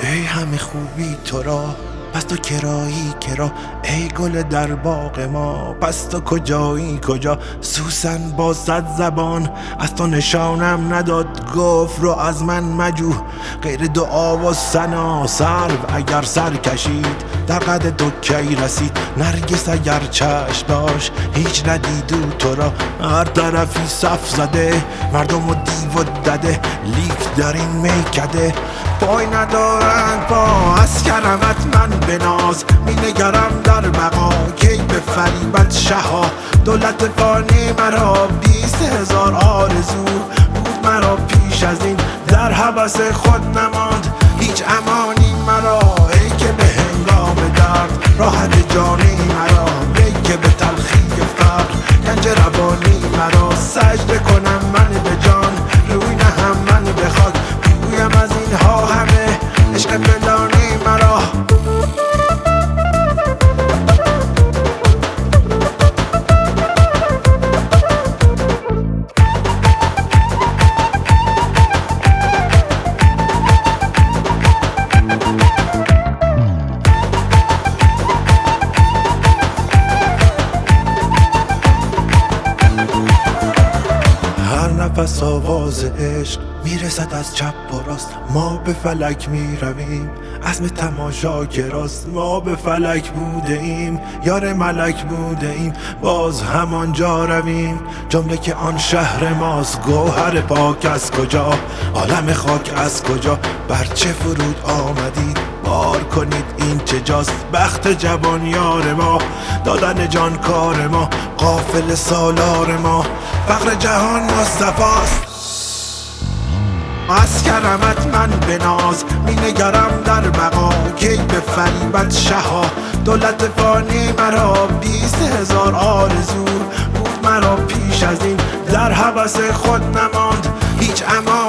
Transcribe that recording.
ای همه خوبی تو را پس تو کرایی کرا ای گل در باغ ما پس تو کجایی؟ کجا؟ سوسن با صد زبان از تو نشانم نداد گفت رو از من مجو غیر دعا و سنا سرو اگر سر کشید در قد تو کی رسید. نرگس اگر چشم داشت هیچ ندیدو تو را. هر طرفی صف زده مردم و دیو و دده. لیک در این میکده. پای ندارند با از کرمت من بناز می نگرم در بقا. کی به فریبت شها. دولت فانی مرا بیست هزار آرزو بود مرا پیش از این. در حبس خود نماند هیچ امانی مرا. ای که به هنگام درد راحت جانی هر نفس آواز عشق. می‌رسد از چپ و راست. ما به فلک می‌رویم. عزم تماشا راست ما به فلک بوده ایم یار ملک بوده ایم باز همانجا رویم. جمله که آن شهر ماست. گوهر پاک از کجا؟ عالم خاک از کجا؟ بر چه فرود آمدید؟ بار کنید این چه جاست؟ بخت جوان یار ما. دادن جان کار ما. قافل سالار ما. فقر جهان مصطفاست از کرمت من به ناز می نگرم در بقا. کی به فریبت شها؟ دولت فانی مرا بیست هزار آرزو بود مرا پیش از این. در حبس خود نماند هیچ امانی